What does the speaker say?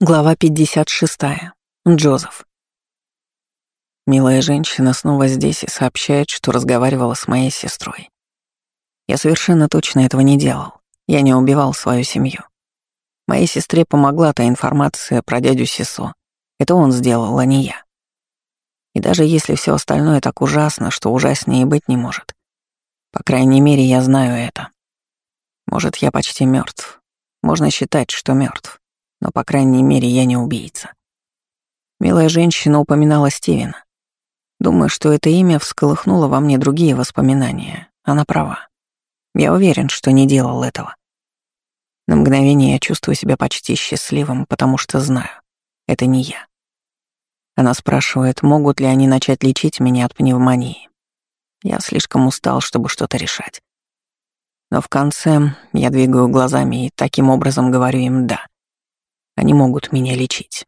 Глава 56. Джозеф. Милая женщина снова здесь и сообщает, что разговаривала с моей сестрой. Я совершенно точно этого не делал. Я не убивал свою семью. Моей сестре помогла та информация про дядю Сисо. Это он сделал, а не я. И даже если все остальное так ужасно, что ужаснее быть не может. По крайней мере, я знаю это. Может, я почти мертв. Можно считать, что мертв но, по крайней мере, я не убийца. Милая женщина упоминала Стивена. Думаю, что это имя всколыхнуло во мне другие воспоминания. Она права. Я уверен, что не делал этого. На мгновение я чувствую себя почти счастливым, потому что знаю, это не я. Она спрашивает, могут ли они начать лечить меня от пневмонии. Я слишком устал, чтобы что-то решать. Но в конце я двигаю глазами и таким образом говорю им «да». Они могут меня лечить.